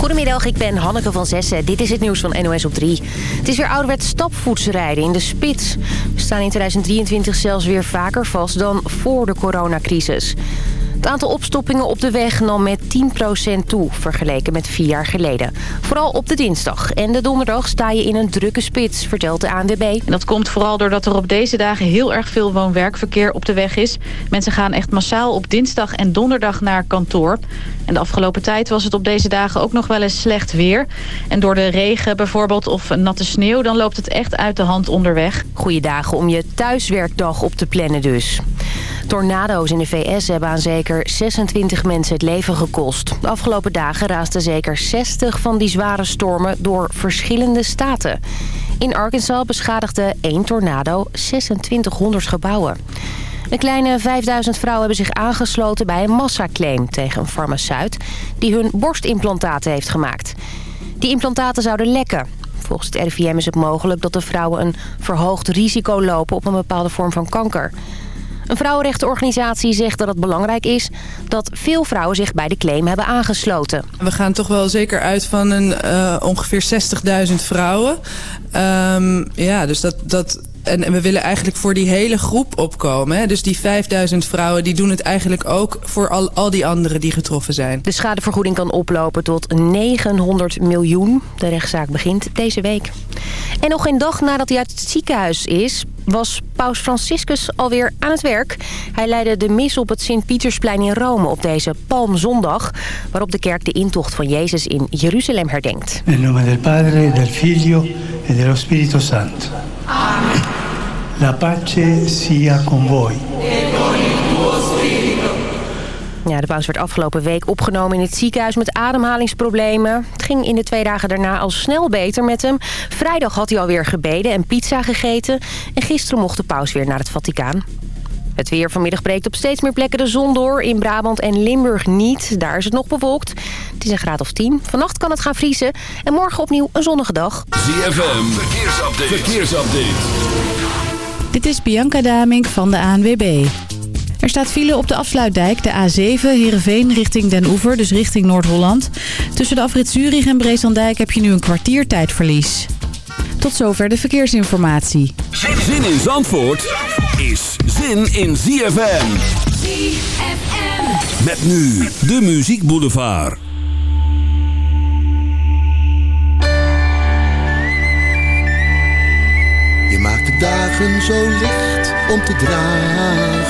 Goedemiddag, ik ben Hanneke van Zessen. Dit is het nieuws van NOS op 3. Het is weer ouderwets stapvoetsrijden in de spits. We staan in 2023 zelfs weer vaker vast dan voor de coronacrisis. Het aantal opstoppingen op de weg nam met 10% toe, vergeleken met vier jaar geleden. Vooral op de dinsdag en de donderdag sta je in een drukke spits, vertelt de ANWB. En dat komt vooral doordat er op deze dagen heel erg veel woon-werkverkeer op de weg is. Mensen gaan echt massaal op dinsdag en donderdag naar kantoor. En de afgelopen tijd was het op deze dagen ook nog wel eens slecht weer. En door de regen bijvoorbeeld of natte sneeuw, dan loopt het echt uit de hand onderweg. Goeie dagen om je thuiswerkdag op te plannen dus. Tornado's in de VS hebben aan zeker 26 mensen het leven gekost. De afgelopen dagen raasden zeker 60 van die zware stormen door verschillende staten. In Arkansas beschadigde één tornado 2600 gebouwen. Een kleine 5000 vrouwen hebben zich aangesloten bij een massaclaim tegen een farmaceut... die hun borstimplantaten heeft gemaakt. Die implantaten zouden lekken. Volgens het RIVM is het mogelijk dat de vrouwen een verhoogd risico lopen op een bepaalde vorm van kanker. Een vrouwenrechtenorganisatie zegt dat het belangrijk is dat veel vrouwen zich bij de claim hebben aangesloten. We gaan toch wel zeker uit van een, uh, ongeveer 60.000 vrouwen. Um, ja, dus dat, dat en, we willen eigenlijk voor die hele groep opkomen. Hè? Dus die 5000 vrouwen die doen het eigenlijk ook voor al, al die anderen die getroffen zijn. De schadevergoeding kan oplopen tot 900 miljoen. De rechtszaak begint deze week. En nog geen dag nadat hij uit het ziekenhuis is... was paus Franciscus alweer aan het werk. Hij leidde de mis op het Sint-Pietersplein in Rome op deze Palmzondag... waarop de kerk de intocht van Jezus in Jeruzalem herdenkt. In nome del Padre, del Figlio e dello Spirito Santo. Amen. La pace sia con voi. Ja, de paus werd afgelopen week opgenomen in het ziekenhuis met ademhalingsproblemen. Het ging in de twee dagen daarna al snel beter met hem. Vrijdag had hij alweer gebeden en pizza gegeten. En gisteren mocht de paus weer naar het Vaticaan. Het weer vanmiddag breekt op steeds meer plekken de zon door. In Brabant en Limburg niet. Daar is het nog bewolkt. Het is een graad of 10. Vannacht kan het gaan vriezen. En morgen opnieuw een zonnige dag. ZFM, verkeersupdate. verkeersupdate. Dit is Bianca Damink van de ANWB. Er staat file op de afsluitdijk, de A7, Heerenveen richting Den Oever, dus richting Noord-Holland. Tussen de afrit Zurich en Breeslandijk heb je nu een kwartier tijdverlies. Tot zover de verkeersinformatie. Zin in Zandvoort is zin in ZFM. ZFM. Met nu de Muziek Boulevard. Je maakt de dagen zo licht om te dragen.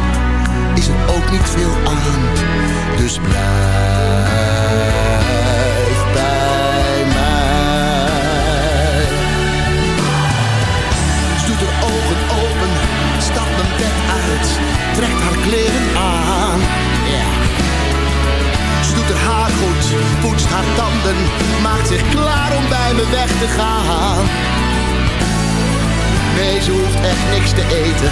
is er ook niet veel aan. Dus blijf bij mij. Doet haar ogen open, stapt mijn bed uit, trekt haar kleren aan. Ja. Ze doet haar haar goed, poetst haar tanden, maakt zich klaar om bij me weg te gaan. Nee, ze hoeft echt niks te eten,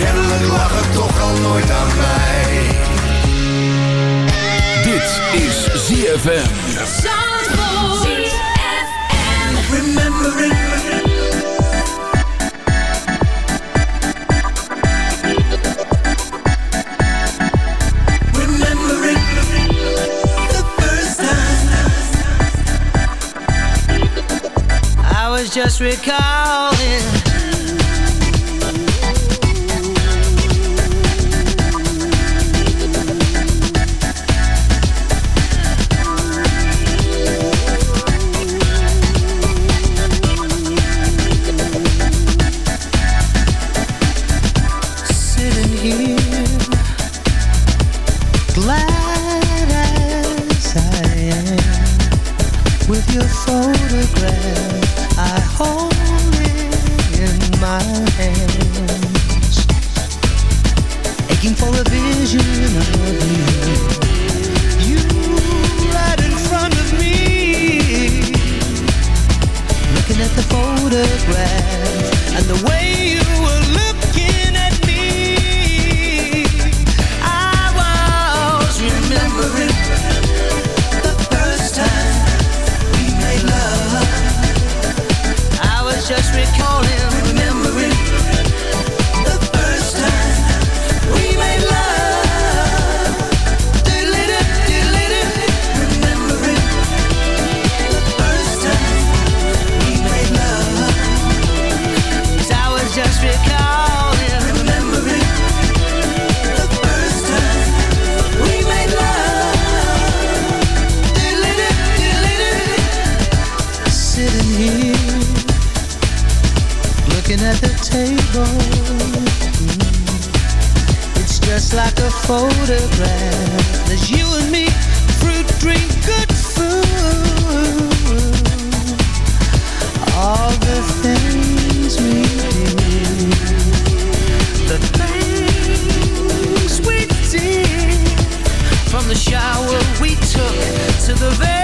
Kennelijk lag het toch al nooit aan mij Dit is ZFM. Remembering Remembering the first time I was just recalling glad as I am, with your photograph. I hold it in my hands, aching for a vision of you. You right in front of me, looking at the photograph and the way you were photograph. You and me, fruit, drink, good food. All the things we the things we did from the shower we took to the very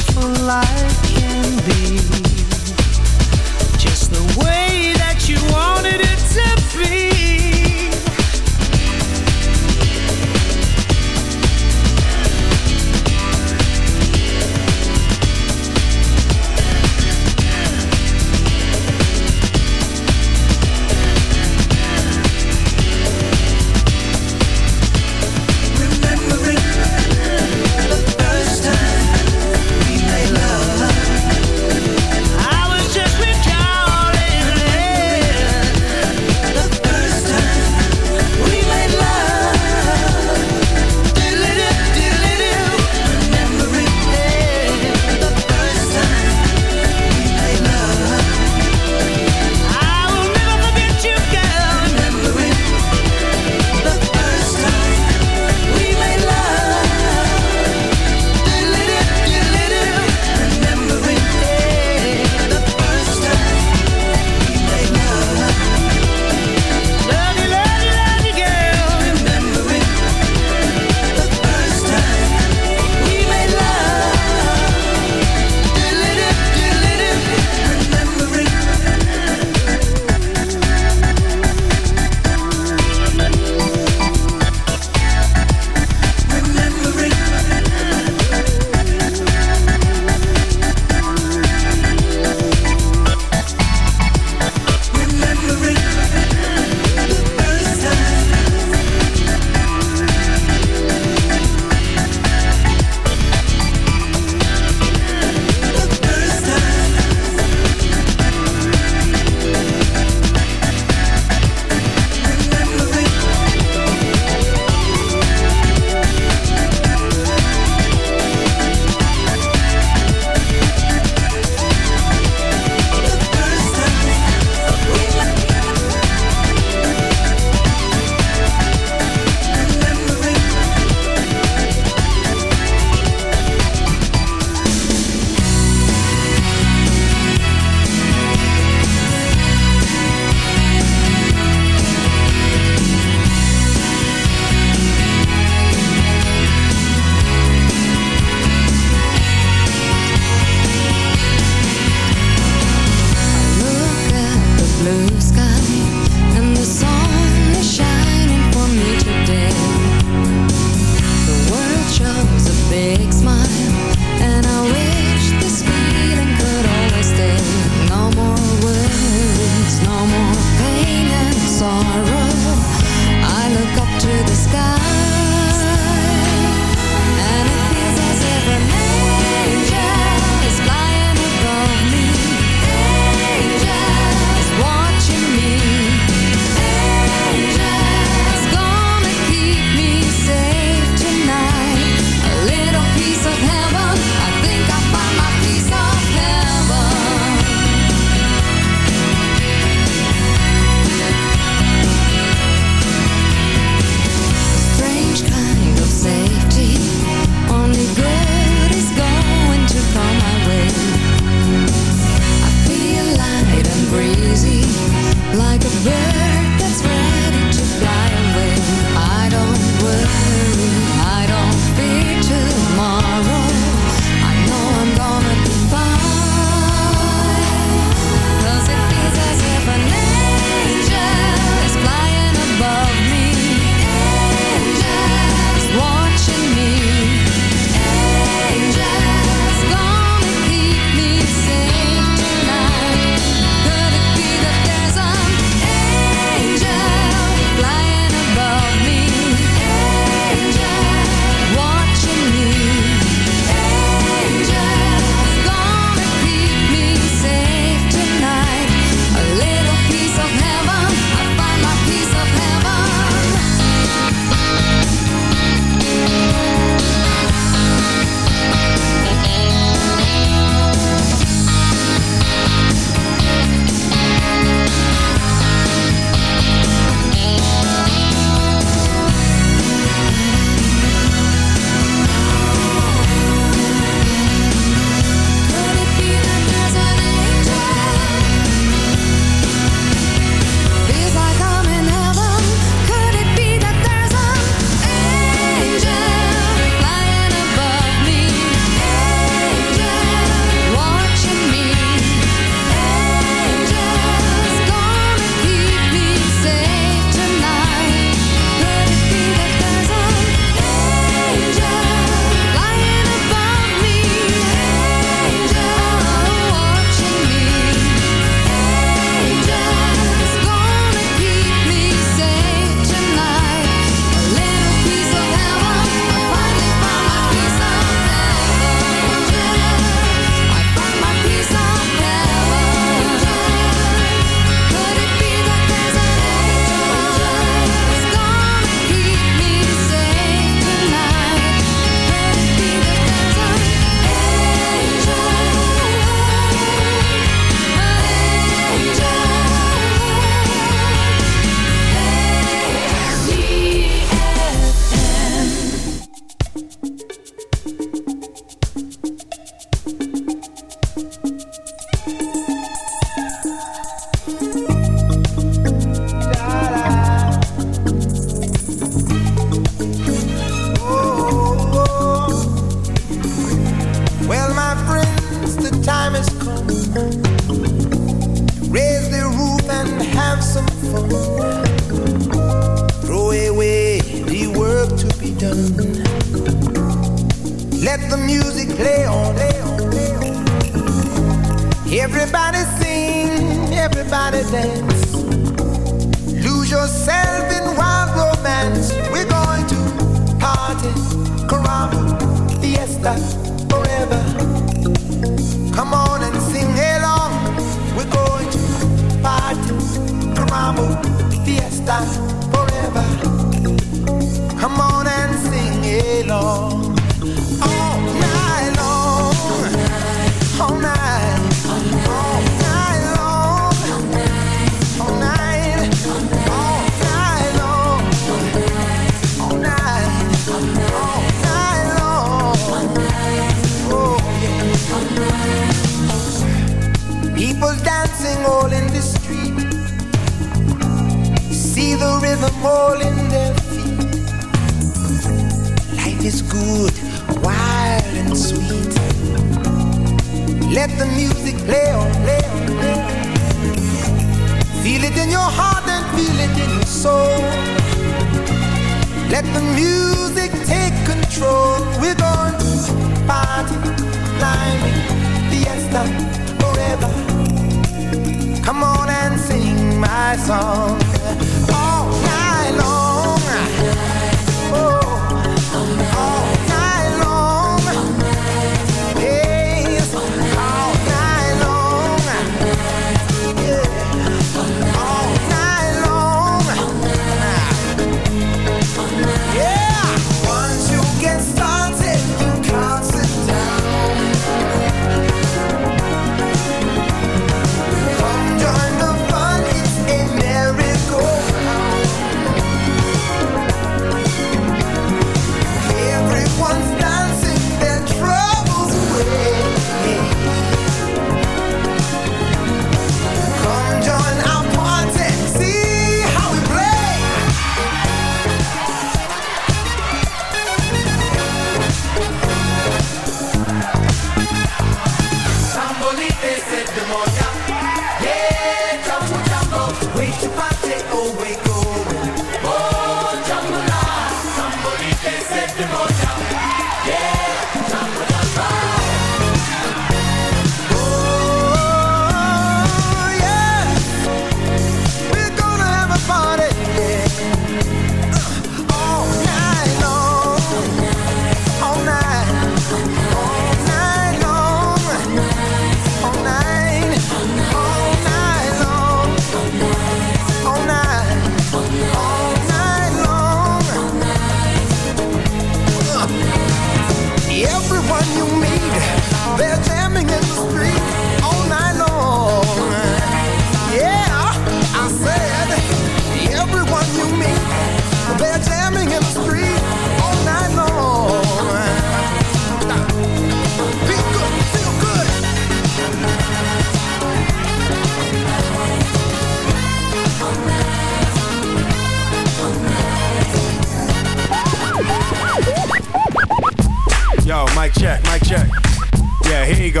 Yeah, here you go.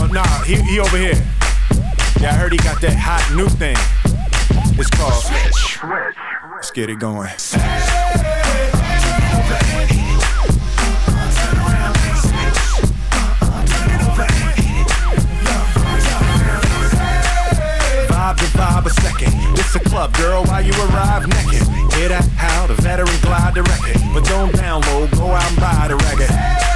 Oh, nah, he, he over here. Yeah, I heard he got that hot new thing. It's called Switch. Let's get it going. Vibe to vibe a second. This a club, girl, while you arrive naked. Hear that? How the veteran glide the record. But don't download, go out and buy the record.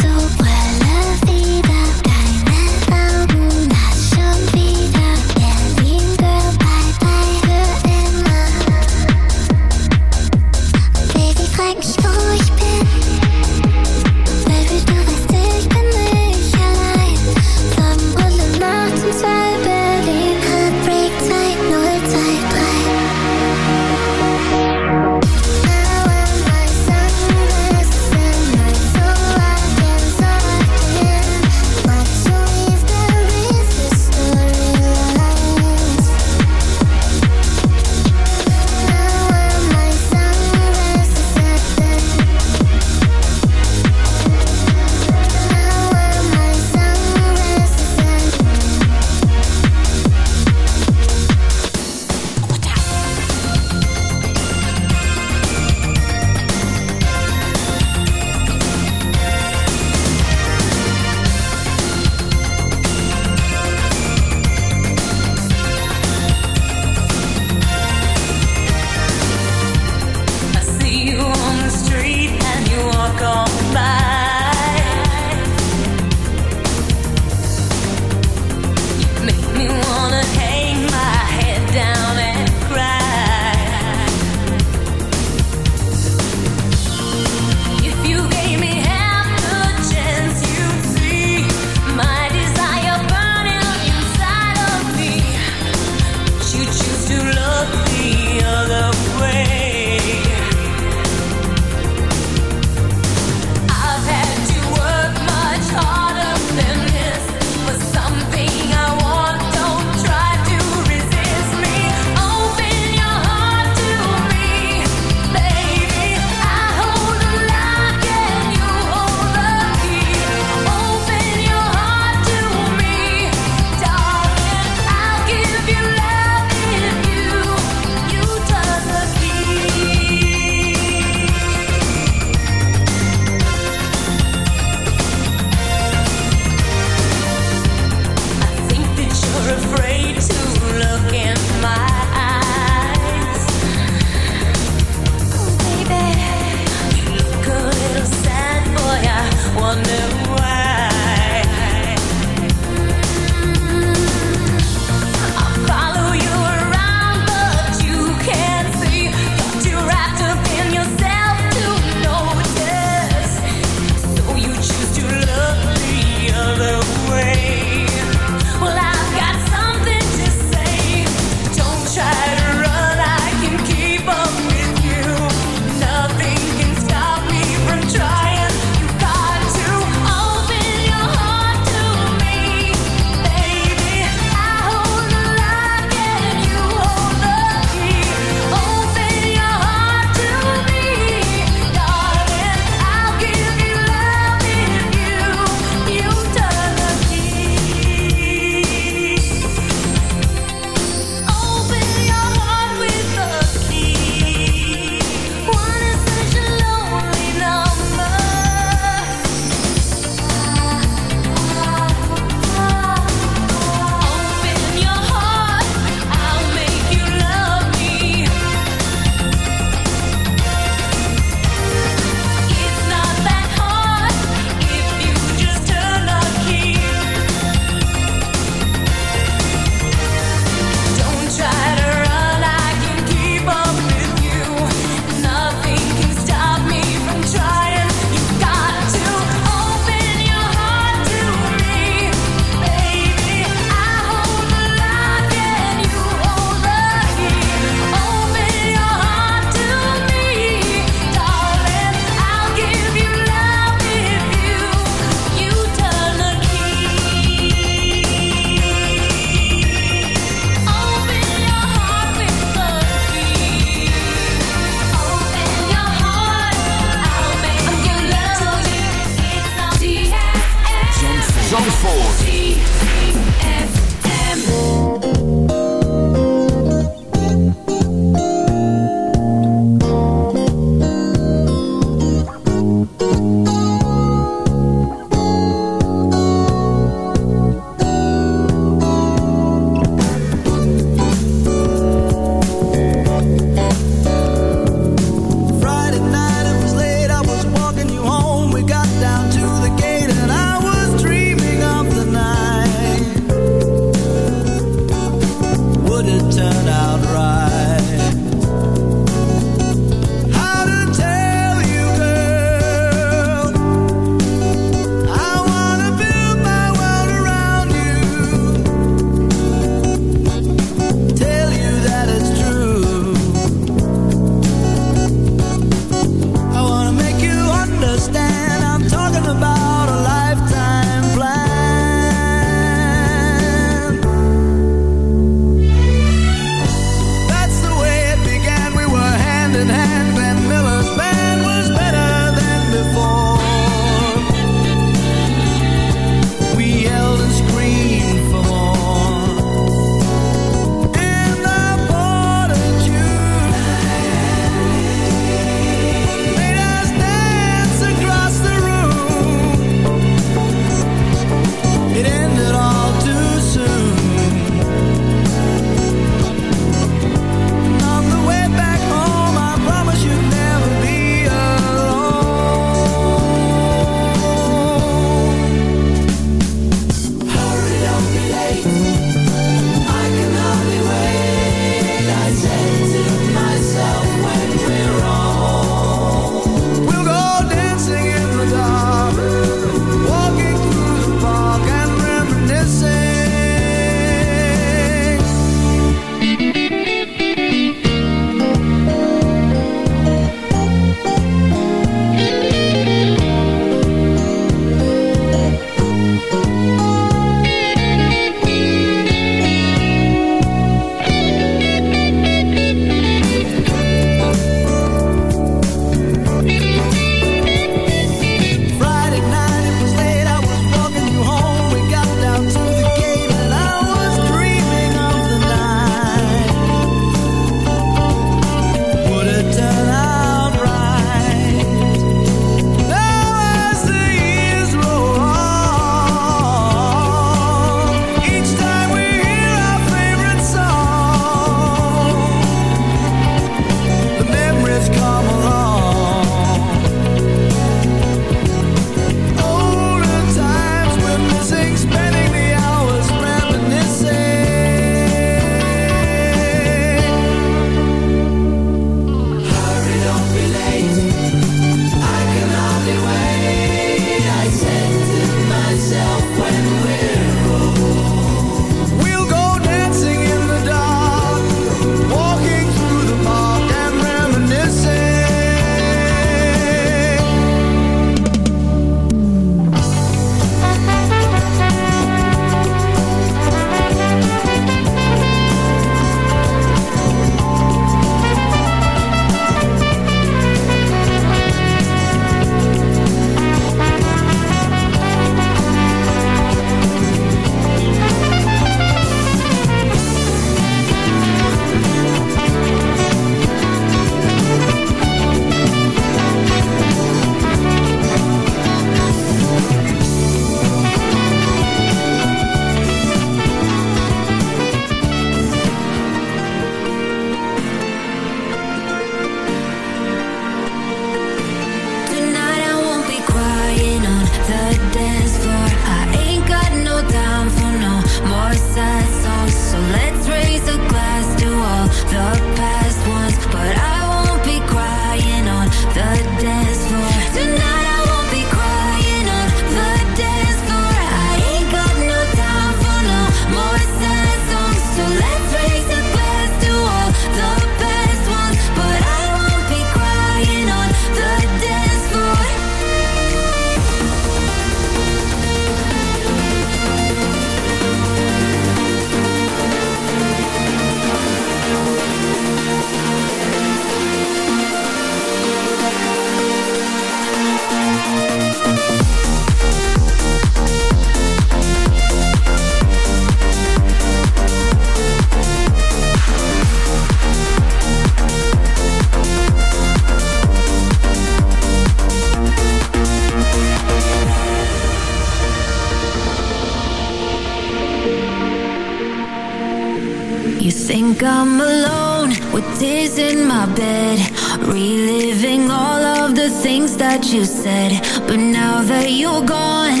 you said But now that you're gone,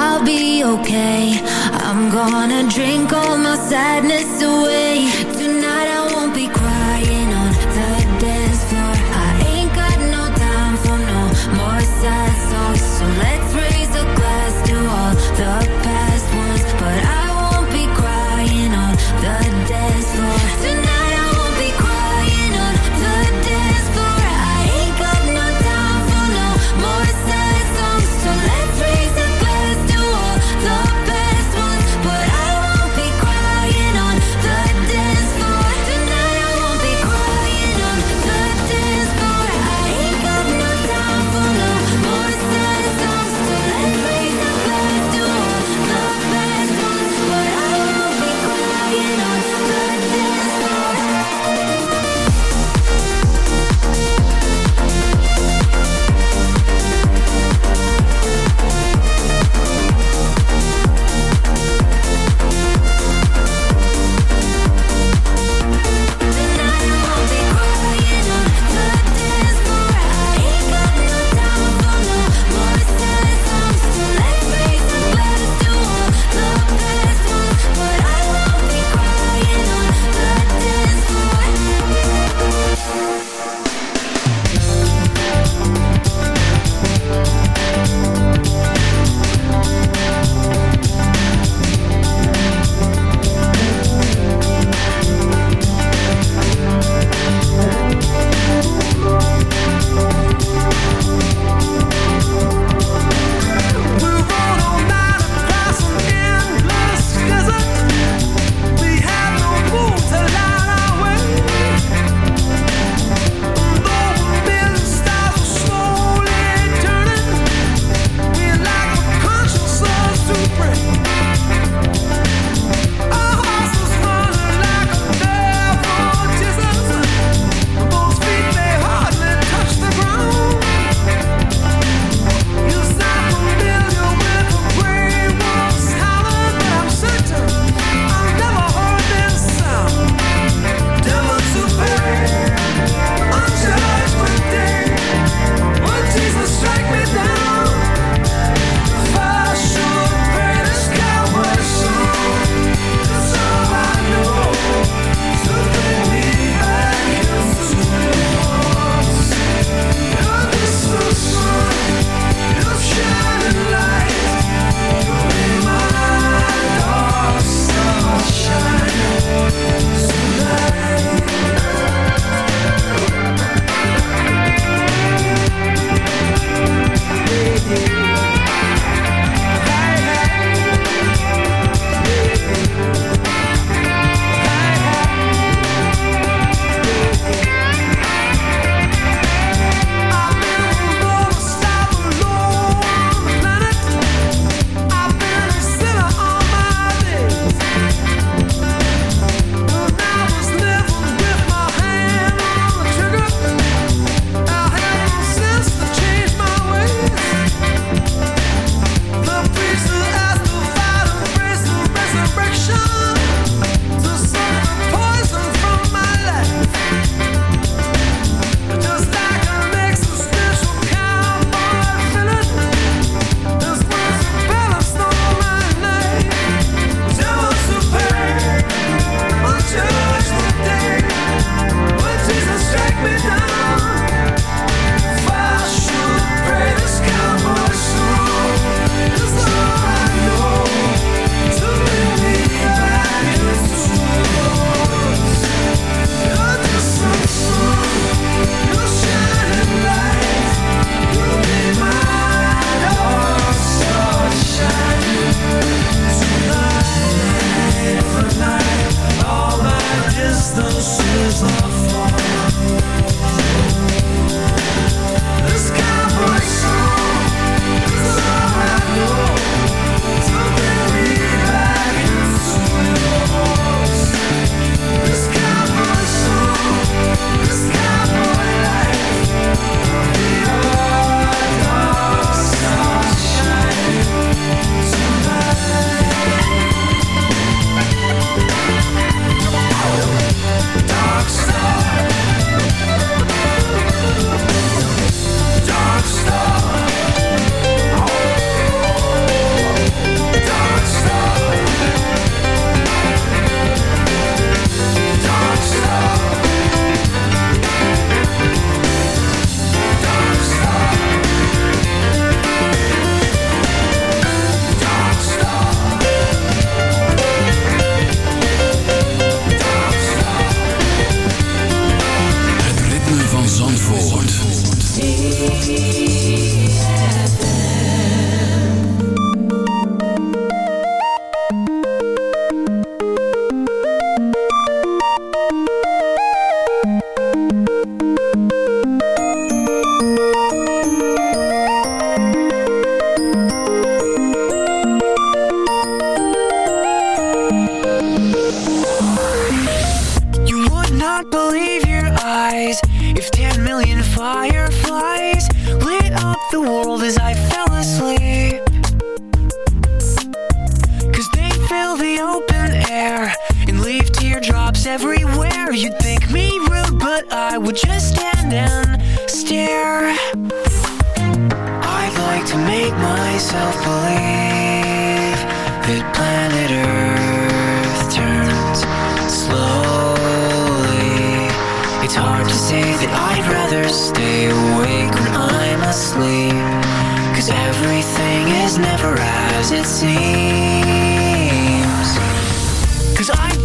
I'll be okay. I'm gonna drink all my sadness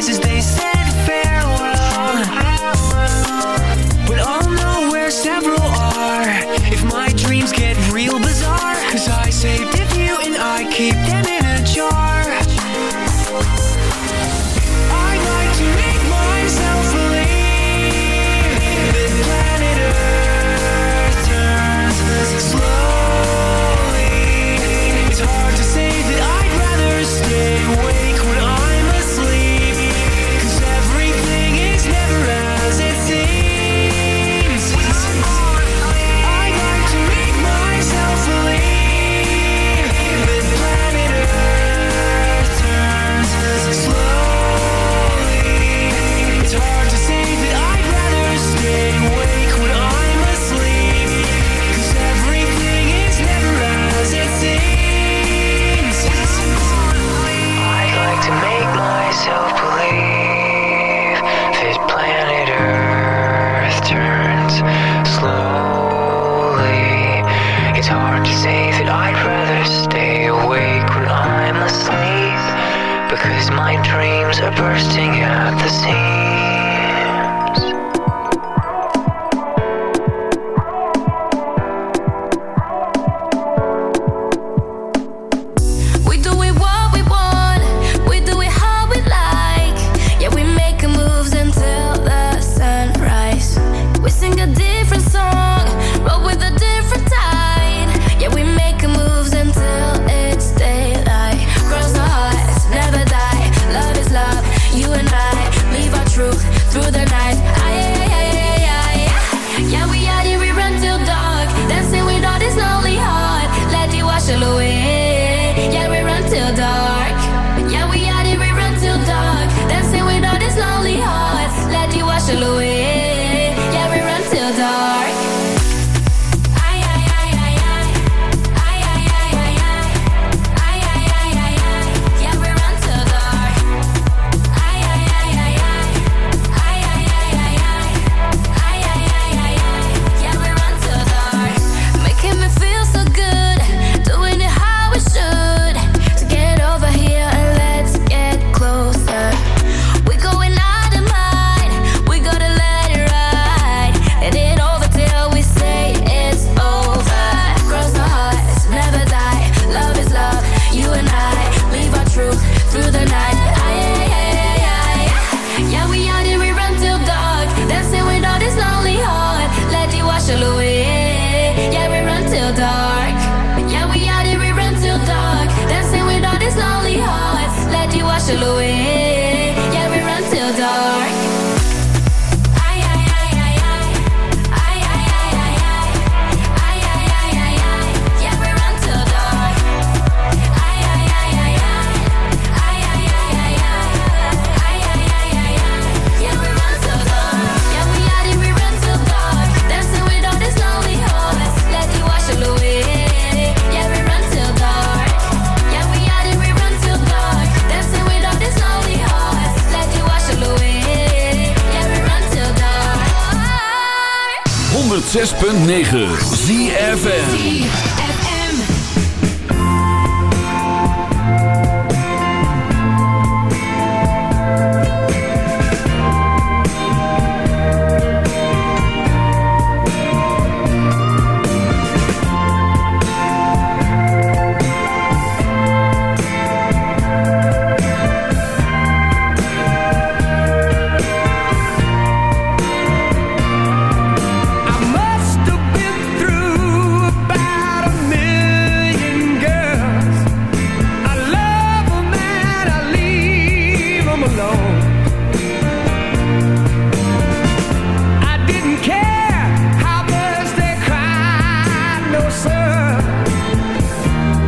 voices, they said farewell. But oh all know where several are. If my dreams get real bizarre Cause I saved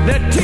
that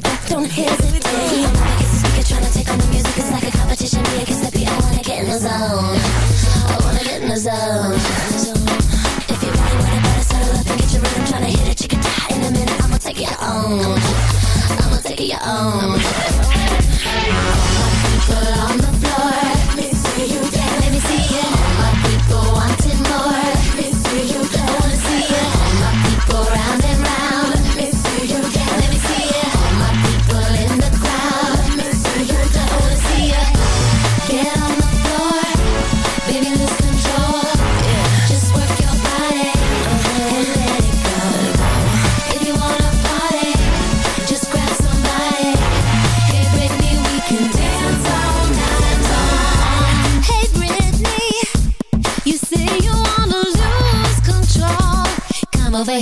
don't hesitate. I wanna get in the zone. I wanna get in the zone. If your body wanna settle up and get your rhythm. Hit it, you can die in a minute. I'ma take it your own. I'ma take it your own.